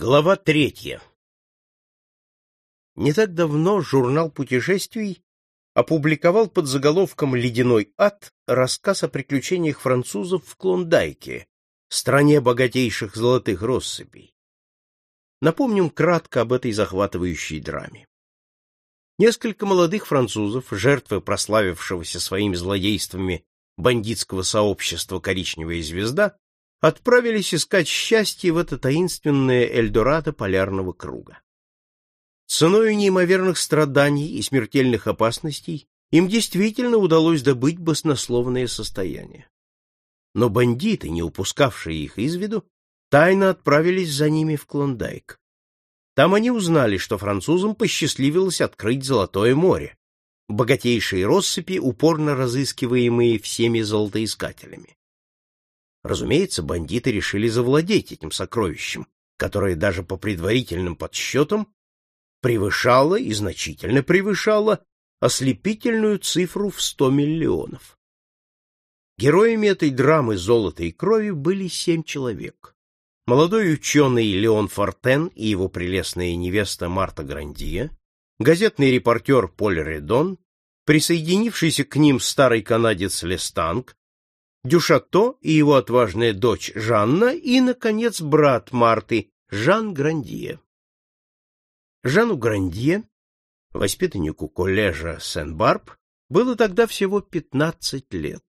Глава третья. Не так давно журнал путешествий опубликовал под заголовком «Ледяной ад» рассказ о приключениях французов в Клондайке, стране богатейших золотых россыпей. Напомним кратко об этой захватывающей драме. Несколько молодых французов, жертвы прославившегося своими злодействами бандитского сообщества «Коричневая звезда», отправились искать счастье в это таинственное Эльдорадо полярного круга. Ценою неимоверных страданий и смертельных опасностей им действительно удалось добыть баснословное состояние. Но бандиты, не упускавшие их из виду, тайно отправились за ними в Клондайк. Там они узнали, что французам посчастливилось открыть Золотое море, богатейшие россыпи, упорно разыскиваемые всеми золотоискателями. Разумеется, бандиты решили завладеть этим сокровищем, которое даже по предварительным подсчетам превышало и значительно превышало ослепительную цифру в сто миллионов. Героями этой драмы «Золота и крови» были семь человек. Молодой ученый Леон Фортен и его прелестная невеста Марта Грандия, газетный репортер Поль Редон, присоединившийся к ним старый канадец Лестанг, Дюшато и его отважная дочь Жанна и, наконец, брат Марты, Жан Грандье. Жану Грандье, воспитаннику коллежа Сен-Барб, было тогда всего 15 лет.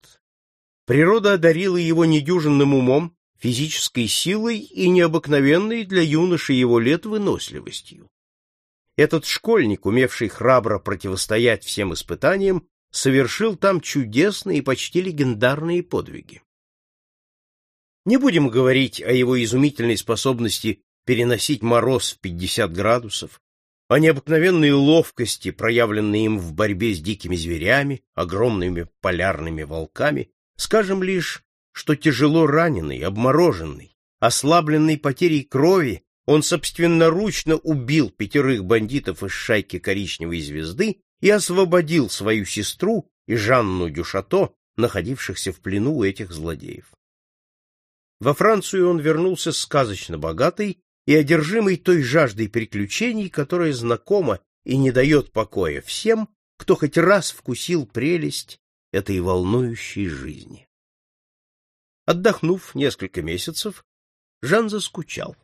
Природа одарила его недюжинным умом, физической силой и необыкновенной для юноши его лет выносливостью. Этот школьник, умевший храбро противостоять всем испытаниям, совершил там чудесные и почти легендарные подвиги. Не будем говорить о его изумительной способности переносить мороз в 50 градусов, о необыкновенной ловкости, проявленной им в борьбе с дикими зверями, огромными полярными волками, скажем лишь, что тяжело раненый, обмороженный, ослабленный потерей крови, он собственноручно убил пятерых бандитов из шайки коричневой звезды и освободил свою сестру и Жанну Дюшато, находившихся в плену у этих злодеев. Во Францию он вернулся сказочно богатый и одержимый той жаждой приключений, которая знакома и не дает покоя всем, кто хоть раз вкусил прелесть этой волнующей жизни. Отдохнув несколько месяцев, Жан заскучал.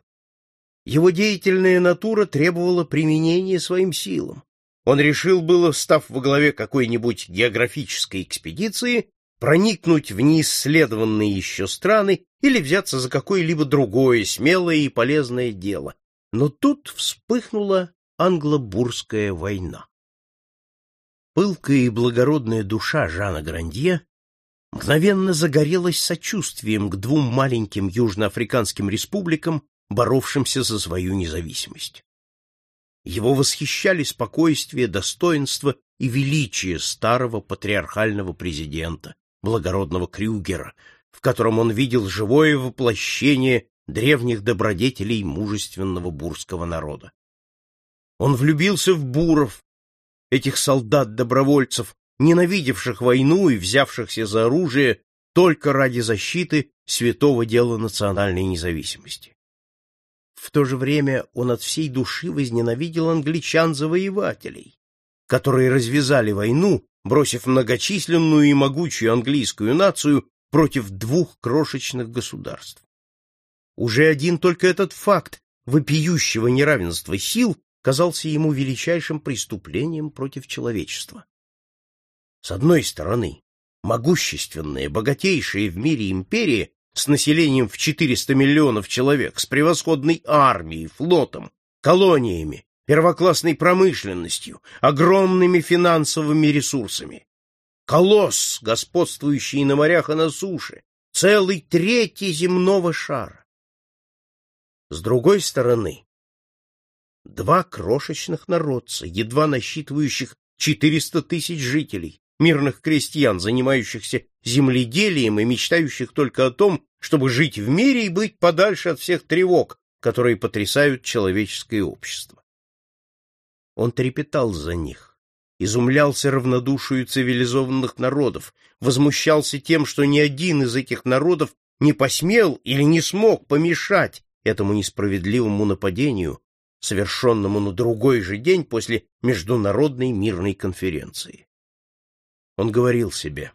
Его деятельная натура требовала применения своим силам. Он решил было, став во главе какой-нибудь географической экспедиции, проникнуть в неисследованные еще страны или взяться за какое-либо другое смелое и полезное дело. Но тут вспыхнула англо-бурская война. Пылкая и благородная душа Жана Грандье мгновенно загорелась сочувствием к двум маленьким южноафриканским республикам, боровшимся за свою независимость. Его восхищали спокойствие, достоинство и величие старого патриархального президента, благородного Крюгера, в котором он видел живое воплощение древних добродетелей мужественного бурского народа. Он влюбился в буров, этих солдат-добровольцев, ненавидевших войну и взявшихся за оружие только ради защиты святого дела национальной независимости. В то же время он от всей души возненавидел англичан-завоевателей, которые развязали войну, бросив многочисленную и могучую английскую нацию против двух крошечных государств. Уже один только этот факт вопиющего неравенства сил казался ему величайшим преступлением против человечества. С одной стороны, могущественная, богатейшая в мире империя с населением в 400 миллионов человек, с превосходной армией, флотом, колониями, первоклассной промышленностью, огромными финансовыми ресурсами. Колосс, господствующий на морях и на суше, целый третий земного шара. С другой стороны, два крошечных народца, едва насчитывающих 400 тысяч жителей, мирных крестьян, занимающихся земледелием и мечтающих только о том, чтобы жить в мире и быть подальше от всех тревог, которые потрясают человеческое общество. Он трепетал за них, изумлялся равнодушию цивилизованных народов, возмущался тем, что ни один из этих народов не посмел или не смог помешать этому несправедливому нападению, совершенному на другой же день после Международной мирной конференции. Он говорил себе,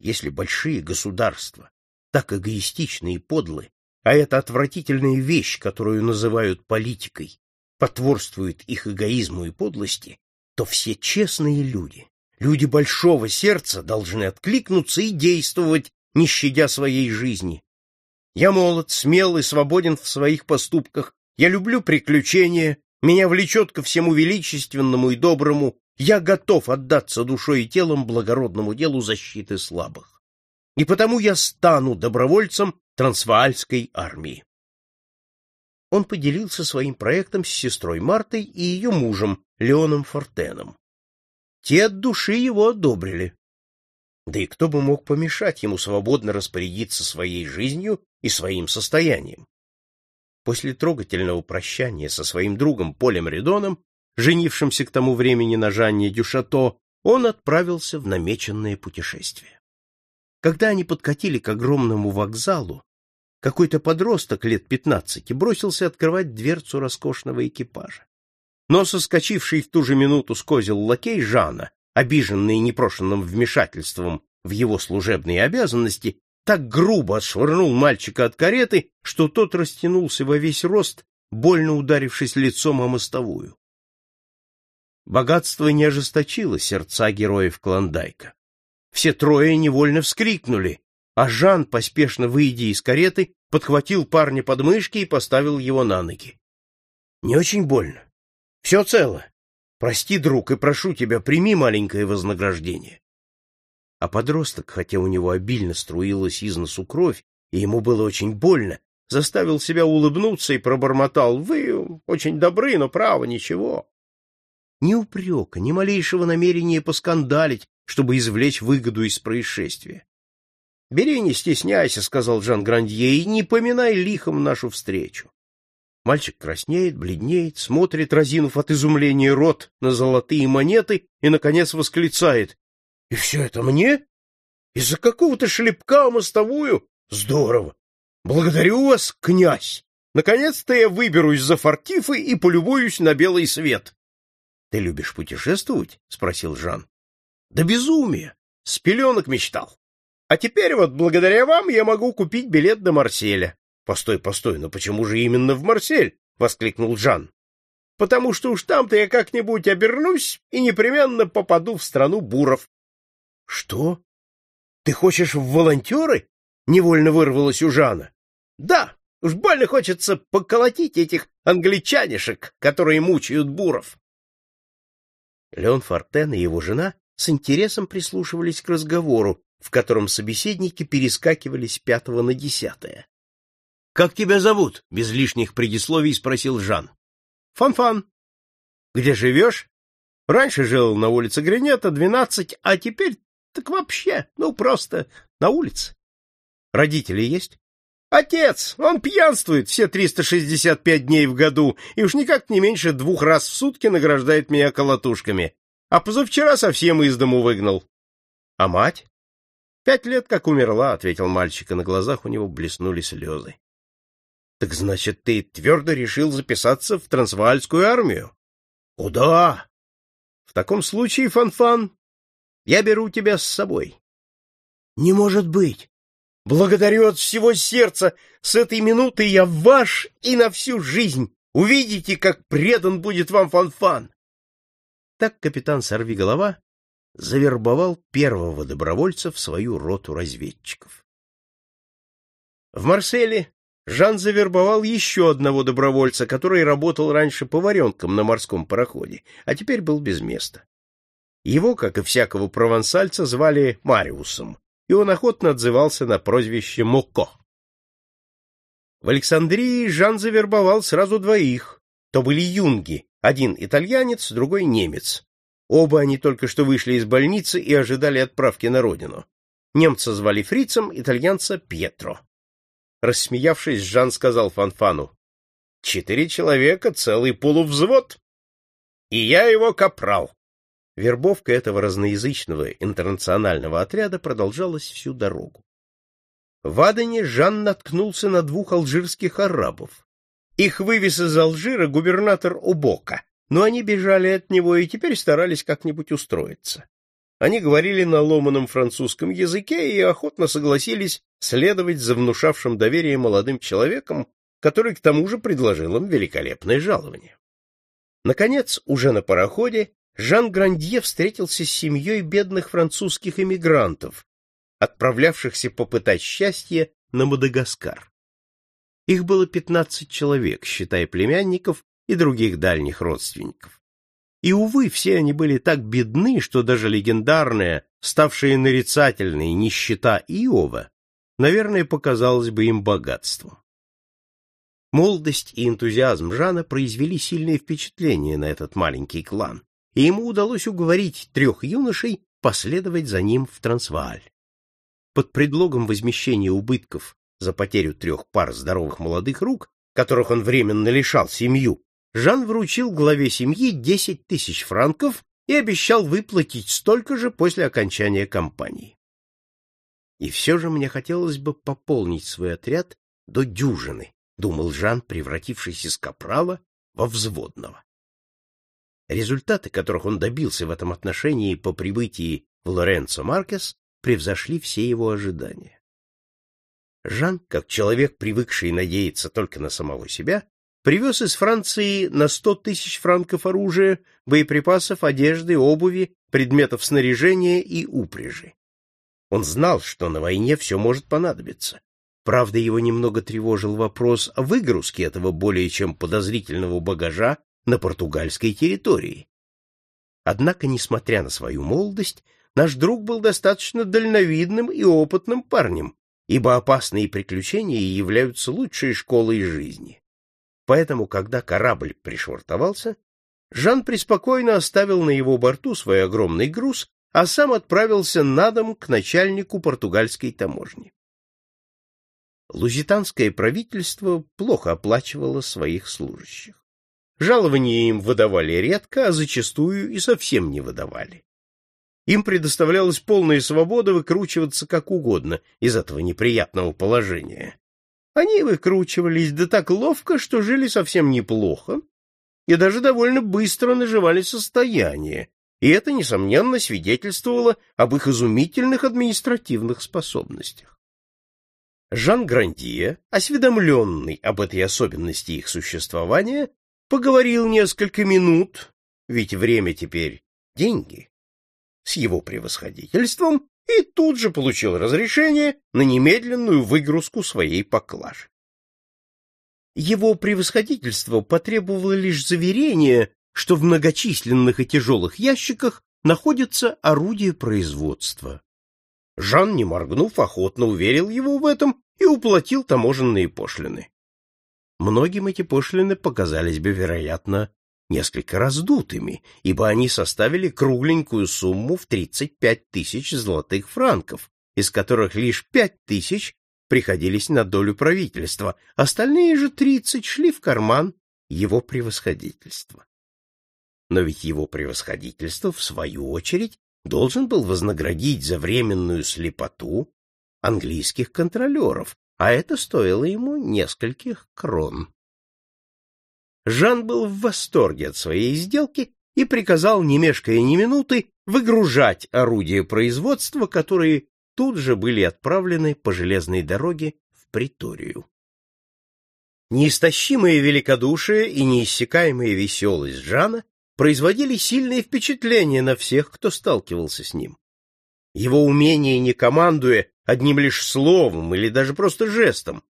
если большие государства так эгоистичны и подлы, а эта отвратительная вещь, которую называют политикой, потворствует их эгоизму и подлости, то все честные люди, люди большого сердца должны откликнуться и действовать, не щадя своей жизни. Я молод, смел и свободен в своих поступках, я люблю приключения, меня влечет ко всему величественному и доброму, я готов отдаться душой и телом благородному делу защиты слабых. И потому я стану добровольцем Трансваальской армии. Он поделился своим проектом с сестрой Мартой и ее мужем Леоном Фортеном. Те от души его одобрили. Да и кто бы мог помешать ему свободно распорядиться своей жизнью и своим состоянием? После трогательного прощания со своим другом Полем Редоном, женившимся к тому времени на Жанне Дюшато, он отправился в намеченное путешествие. Когда они подкатили к огромному вокзалу, какой-то подросток лет пятнадцати бросился открывать дверцу роскошного экипажа. Но соскочивший в ту же минуту с козел лакей Жана, обиженный непрошенным вмешательством в его служебные обязанности, так грубо отшвырнул мальчика от кареты, что тот растянулся во весь рост, больно ударившись лицом о мостовую. Богатство не ожесточило сердца героев Клондайка. Все трое невольно вскрикнули, а Жан, поспешно выйдя из кареты, подхватил парня под мышки и поставил его на ноги. — Не очень больно. Все цело. Прости, друг, и прошу тебя, прими маленькое вознаграждение. А подросток, хотя у него обильно струилась из носу кровь, и ему было очень больно, заставил себя улыбнуться и пробормотал. — Вы очень добры, но право, ничего. Ни упрека, ни малейшего намерения поскандалить, чтобы извлечь выгоду из происшествия. — Бери, не стесняйся, — сказал Жан Грандье, — и не поминай лихом нашу встречу. Мальчик краснеет, бледнеет, смотрит, разинув от изумления рот на золотые монеты, и, наконец, восклицает. — И все это мне? Из-за какого-то шлепка мостовую? Здорово! Благодарю вас, князь! Наконец-то я выберусь за фортифы и полюбуюсь на белый свет. — Ты любишь путешествовать? — спросил Жан. — Да безумие! С пеленок мечтал. А теперь вот благодаря вам я могу купить билет до Марселя. Постой, постой, но почему же именно в Марсель? воскликнул Жан. Потому что уж там-то я как-нибудь обернусь и непременно попаду в страну буров. Что? Ты хочешь в волонтеры? невольно вырвалось у Жана. Да, уж больно хочется поколотить этих англичанишек, которые мучают буров. Леон Фортен и его жена с интересом прислушивались к разговору, в котором собеседники перескакивали с пятого на десятое. — Как тебя зовут? — без лишних предисловий спросил Жан. — Фан-фан. — Где живешь? — Раньше жил на улице Гринета, двенадцать, а теперь так вообще, ну, просто на улице. — Родители есть? — Отец! Он пьянствует все триста шестьдесят пять дней в году и уж никак не меньше двух раз в сутки награждает меня колотушками. А позавчера совсем из дому выгнал. — А мать? Пять лет как умерла, — ответил мальчик, и на глазах у него блеснули слезы. — Так значит, ты твердо решил записаться в Трансваальскую армию? — Куда? — В таком случае, Фанфан, я беру тебя с собой. — Не может быть! Благодарю от всего сердца! С этой минуты я ваш и на всю жизнь! Увидите, как предан будет вам Фанфан! Так капитан Сорвиголова завербовал первого добровольца в свою роту разведчиков. В Марселе Жан завербовал еще одного добровольца, который работал раньше поваренком на морском пароходе, а теперь был без места. Его, как и всякого провансальца, звали Мариусом, и он охотно отзывался на прозвище Моко. В Александрии Жан завербовал сразу двоих. То были юнги, один итальянец, другой немец. Оба они только что вышли из больницы и ожидали отправки на родину. Немца звали Фрицем, итальянца Пьетро. Рассмеявшись, Жан сказал Фанфану: "Четыре человека, целый полувзвод, и я его капрал". Вербовка этого разноязычного интернационального отряда продолжалась всю дорогу. В Адене Жан наткнулся на двух алжирских арабов. Их вывез из Алжира губернатор Убока, но они бежали от него и теперь старались как-нибудь устроиться. Они говорили на ломаном французском языке и охотно согласились следовать за внушавшим доверие молодым человеком, который к тому же предложил им великолепное жалование. Наконец, уже на пароходе, Жан Грандье встретился с семьей бедных французских эмигрантов, отправлявшихся попытать счастье на Мадагаскар. Их было пятнадцать человек, считая племянников и других дальних родственников. И, увы, все они были так бедны, что даже легендарная, ставшая нарицательной нищета Иова, наверное, показалась бы им богатством. Молодость и энтузиазм Жана произвели сильное впечатление на этот маленький клан, и ему удалось уговорить трех юношей последовать за ним в Трансвааль. Под предлогом возмещения убытков за потерю трех пар здоровых молодых рук, которых он временно лишал семью, Жан вручил главе семьи десять тысяч франков и обещал выплатить столько же после окончания кампании. И все же мне хотелось бы пополнить свой отряд до дюжины, думал Жан, превратившись из капрала во взводного. Результаты, которых он добился в этом отношении по прибытии в Лоренцо Маркес, превзошли все его ожидания. Жан, как человек, привыкший надеяться только на самого себя, привез из Франции на сто тысяч франков оружия, боеприпасов, одежды, обуви, предметов снаряжения и упряжи. Он знал, что на войне все может понадобиться, Правда, его немного тревожил вопрос о выгрузке этого более чем подозрительного багажа на португальской территории. Однако, несмотря на свою молодость, наш друг был достаточно дальновидным и опытным парнем, ибо опасные приключения являются лучшей школой жизни. Поэтому, когда корабль пришвартовался, Жан преспокойно оставил на его борту свой огромный груз, а сам отправился на дом к начальнику португальской таможни. Лузитанское правительство плохо оплачивало своих служащих. Жалования им выдавали редко, а зачастую и совсем не выдавали. Им предоставлялась полная свобода выкручиваться как угодно из этого неприятного положения. Они выкручивались да так ловко, что жили совсем неплохо и даже довольно быстро наживали состояние, и это, несомненно, свидетельствовало об их изумительных административных способностях. Жан Грандье, осведомленный об этой особенности их существования, поговорил несколько минут, ведь время теперь деньги, с его превосходительством и тут же получил разрешение на немедленную выгрузку своей поклажи. Его превосходительство потребовало лишь заверения, что в многочисленных и тяжелых ящиках находится орудие производства, Жан, не моргнув, охотно уверил его в этом и уплатил таможенные пошлины. Многим эти пошлины показались бы, вероятно, несколько раздутыми, ибо они составили кругленькую сумму в 35 тысяч золотых франков, из которых лишь пять тысяч приходились на долю правительства, остальные же тридцать шли в карман его превосходительства. Но ведь его превосходительство, в свою очередь, должен был вознаградить за временную слепоту английских контролеров, а это стоило ему нескольких крон. Жан был в восторге от своей сделки и приказал, не мешкая ни минуты, выгружать орудия производства, которые тут же были отправлены по железной дороге в Приторию. Неистощимое великодушие и неиссякаемая веселость Жана производили сильное впечатление на всех, кто сталкивался с ним. Его умение, не командуя одним лишь словом или даже просто жестом,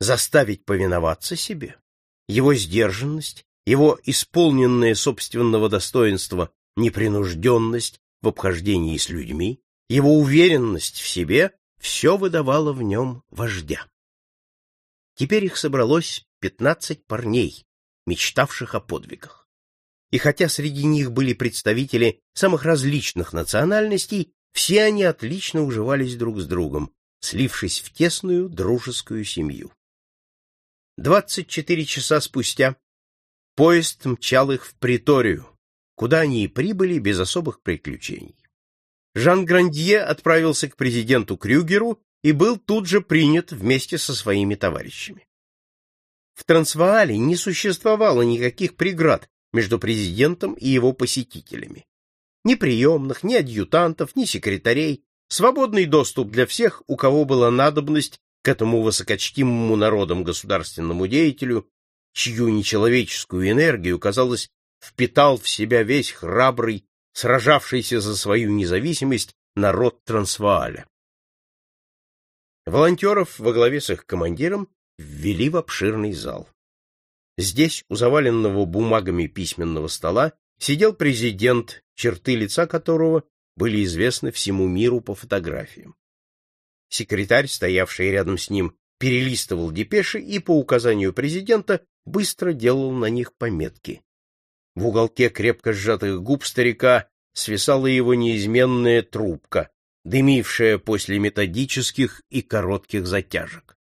заставить повиноваться себе, его сдержанность, его исполненное собственного достоинства непринужденность в обхождении с людьми, его уверенность в себе — все выдавало в нем вождя. Теперь их собралось пятнадцать парней, мечтавших о подвигах и хотя среди них были представители самых различных национальностей, все они отлично уживались друг с другом, слившись в тесную дружескую семью. Двадцать четыре часа спустя поезд мчал их в Приторию, куда они и прибыли без особых приключений. Жан Грандье отправился к президенту Крюгеру и был тут же принят вместе со своими товарищами. В Трансваале не существовало никаких преград между президентом и его посетителями. Ни приемных, ни адъютантов, ни секретарей, свободный доступ для всех, у кого была надобность к этому высокочтимому народом государственному деятелю, чью нечеловеческую энергию, казалось, впитал в себя весь храбрый, сражавшийся за свою независимость народ Трансвааля. Волонтеров во главе с их командиром ввели в обширный зал. Здесь, у заваленного бумагами письменного стола, сидел президент, черты лица которого были известны всему миру по фотографиям. Секретарь, стоявший рядом с ним, перелистывал депеши и по указанию президента быстро делал на них пометки. В уголке крепко сжатых губ старика свисала его неизменная трубка, дымившая после методических и коротких затяжек.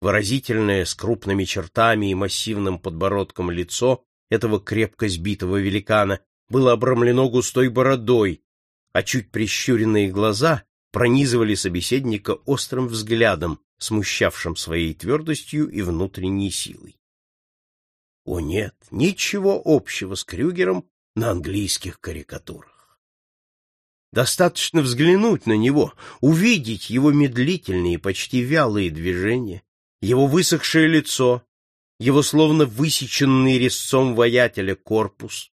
Выразительное, с крупными чертами и массивным подбородком лицо этого крепко сбитого великана было обрамлено густой бородой, а чуть прищуренные глаза пронизывали собеседника острым взглядом, смущавшим своей твердостью и внутренней силой. О нет, ничего общего с Крюгером на английских карикатурах. Достаточно взглянуть на него, увидеть его медлительные, почти вялые движения, его высохшее лицо, его словно высеченный резцом воятеля корпус,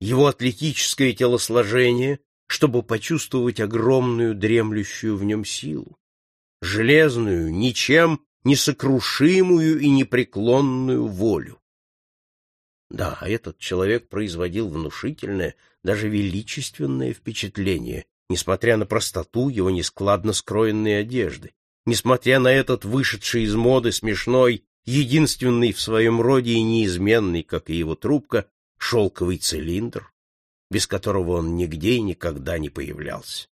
его атлетическое телосложение, чтобы почувствовать огромную дремлющую в нем силу, железную, ничем несокрушимую и непреклонную волю. Да, этот человек производил внушительное, даже величественное впечатление, несмотря на простоту его нескладно скроенной одежды, несмотря на этот вышедший из моды смешной, единственный в своем роде и неизменный, как и его трубка, шелковый цилиндр, без которого он нигде и никогда не появлялся.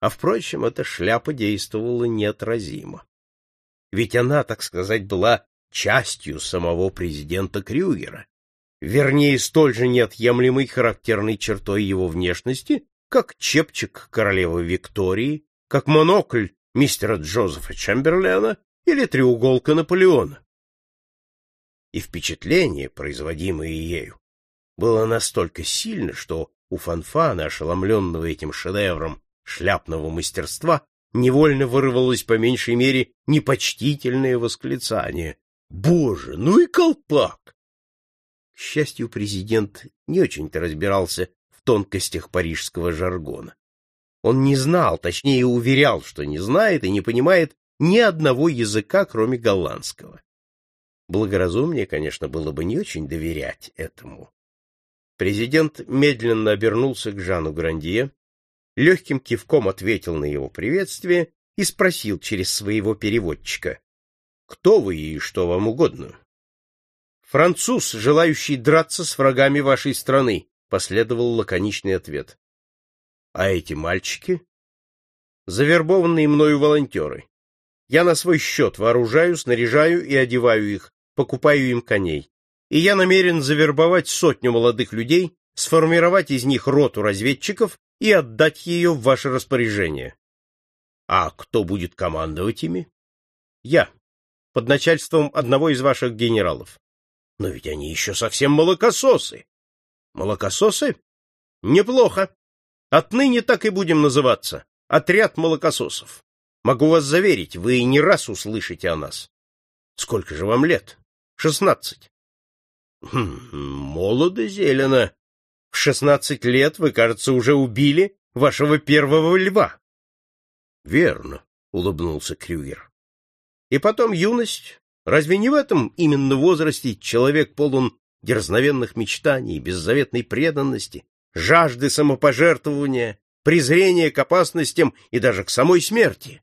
А, впрочем, эта шляпа действовала неотразимо. Ведь она, так сказать, была частью самого президента Крюгера, вернее, столь же неотъемлемой характерной чертой его внешности, как чепчик королевы Виктории, как монокль мистера Джозефа Чемберлена или треуголка Наполеона. И впечатление, производимое ею, было настолько сильно, что у Фанфана, ошеломленного этим шедевром шляпного мастерства, невольно вырвалось по меньшей мере непочтительное восклицание Боже, ну и колпак! К счастью, президент не очень-то разбирался в тонкостях парижского жаргона. Он не знал, точнее уверял, что не знает и не понимает ни одного языка, кроме голландского. Благоразумнее, конечно, было бы не очень доверять этому. Президент медленно обернулся к Жану Грандье, легким кивком ответил на его приветствие и спросил через своего переводчика. Кто вы и что вам угодно? Француз, желающий драться с врагами вашей страны, последовал лаконичный ответ. А эти мальчики? Завербованные мною волонтеры. Я на свой счет вооружаю, снаряжаю и одеваю их, покупаю им коней. И я намерен завербовать сотню молодых людей, сформировать из них роту разведчиков и отдать ее в ваше распоряжение. А кто будет командовать ими? Я под начальством одного из ваших генералов. Но ведь они еще совсем молокососы. Молокососы? Неплохо. Отныне так и будем называться. Отряд молокососов. Могу вас заверить, вы не раз услышите о нас. Сколько же вам лет? Шестнадцать. Хм, молодо зелено. В шестнадцать лет вы, кажется, уже убили вашего первого льва. Верно, улыбнулся Крюгер. И потом юность. Разве не в этом именно возрасте человек полон дерзновенных мечтаний, беззаветной преданности, жажды самопожертвования, презрения к опасностям и даже к самой смерти?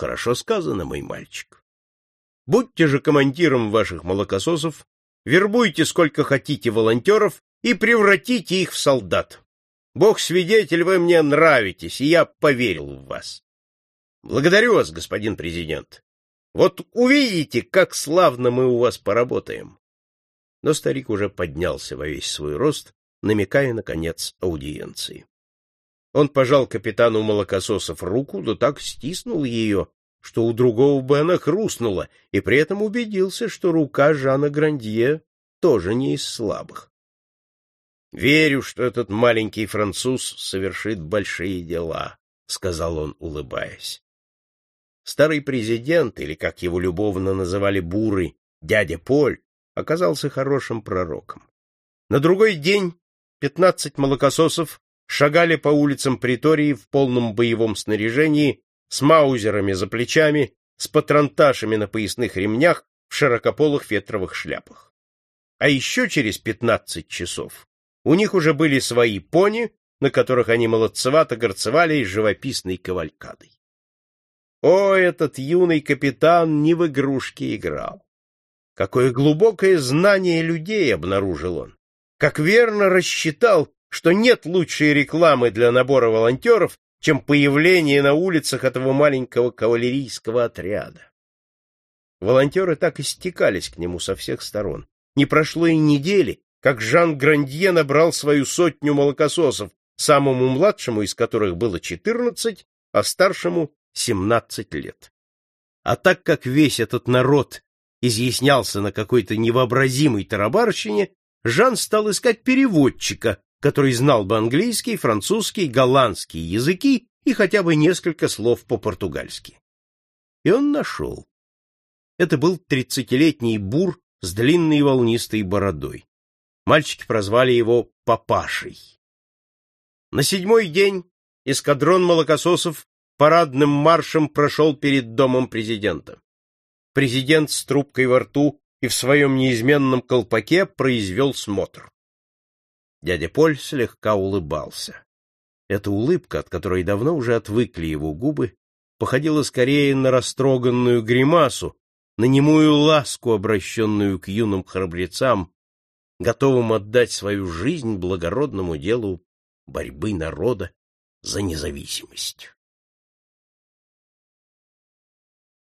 Хорошо сказано, мой мальчик. Будьте же командиром ваших молокососов, вербуйте сколько хотите волонтеров и превратите их в солдат. Бог свидетель, вы мне нравитесь, и я поверил в вас. Благодарю вас, господин президент. Вот увидите, как славно мы у вас поработаем. Но старик уже поднялся во весь свой рост, намекая, наконец, аудиенции. Он пожал капитану молокососов руку, да так стиснул ее, что у другого бы она хрустнула, и при этом убедился, что рука Жана Грандье тоже не из слабых. «Верю, что этот маленький француз совершит большие дела», — сказал он, улыбаясь. Старый президент, или, как его любовно называли буры, дядя Поль, оказался хорошим пророком. На другой день пятнадцать молокососов шагали по улицам притории в полном боевом снаряжении, с маузерами за плечами, с патронташами на поясных ремнях, в широкополых фетровых шляпах. А еще через пятнадцать часов у них уже были свои пони, на которых они молодцевато горцевали живописной кавалькадой. О, этот юный капитан не в игрушки играл! Какое глубокое знание людей обнаружил он! Как верно рассчитал, что нет лучшей рекламы для набора волонтеров, чем появление на улицах этого маленького кавалерийского отряда. Волонтеры так и стекались к нему со всех сторон. Не прошло и недели, как Жан Грандье набрал свою сотню молокососов, самому младшему из которых было четырнадцать, а старшему семнадцать лет. А так как весь этот народ изъяснялся на какой-то невообразимой тарабарщине, Жан стал искать переводчика, который знал бы английский, французский, голландский языки и хотя бы несколько слов по-португальски. И он нашел. Это был тридцатилетний бур с длинной волнистой бородой. Мальчики прозвали его Папашей. На седьмой день эскадрон молокососов парадным маршем прошел перед домом президента. Президент с трубкой во рту и в своем неизменном колпаке произвел смотр. Дядя Поль слегка улыбался. Эта улыбка, от которой давно уже отвыкли его губы, походила скорее на растроганную гримасу, на немую ласку, обращенную к юным храбрецам, готовым отдать свою жизнь благородному делу борьбы народа за независимость.